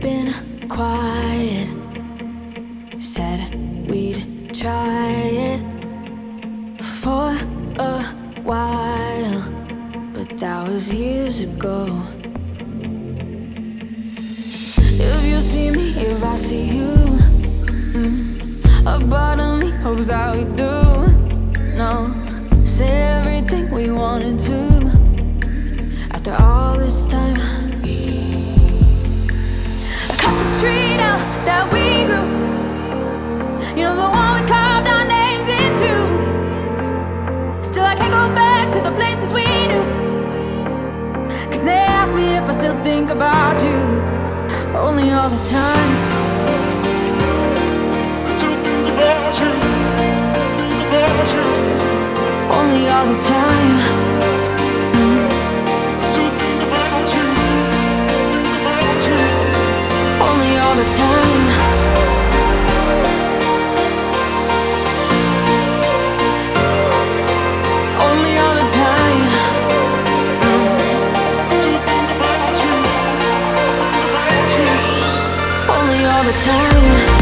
been quiet. Said we'd try it for a while, but that was years ago. If you see me, if I see you, mm, a part of me hopes that we do. Think about you. Only all the time. Still think about you, think about you. Only all the time. Still think about you, think about you. Only all the time. All the time.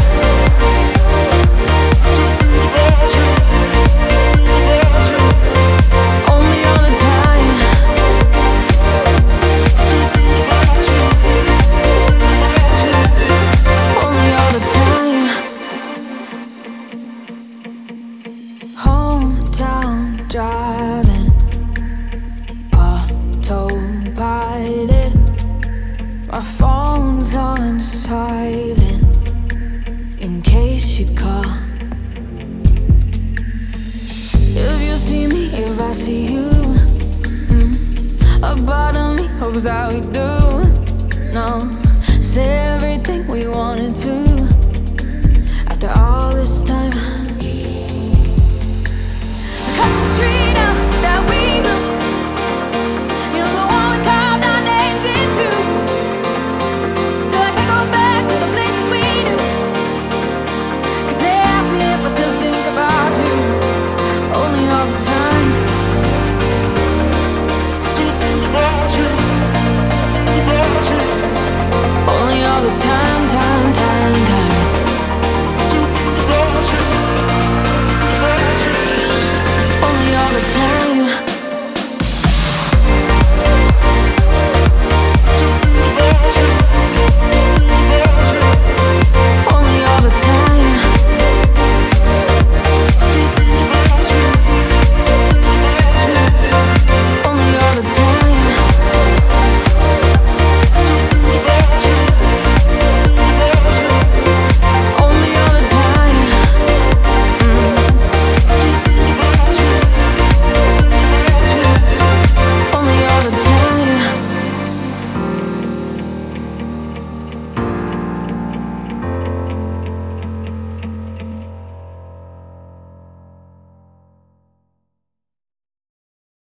In case you call. If you see me, if I see you, mm, a part of me hopes that we do. No, say everything we wanted to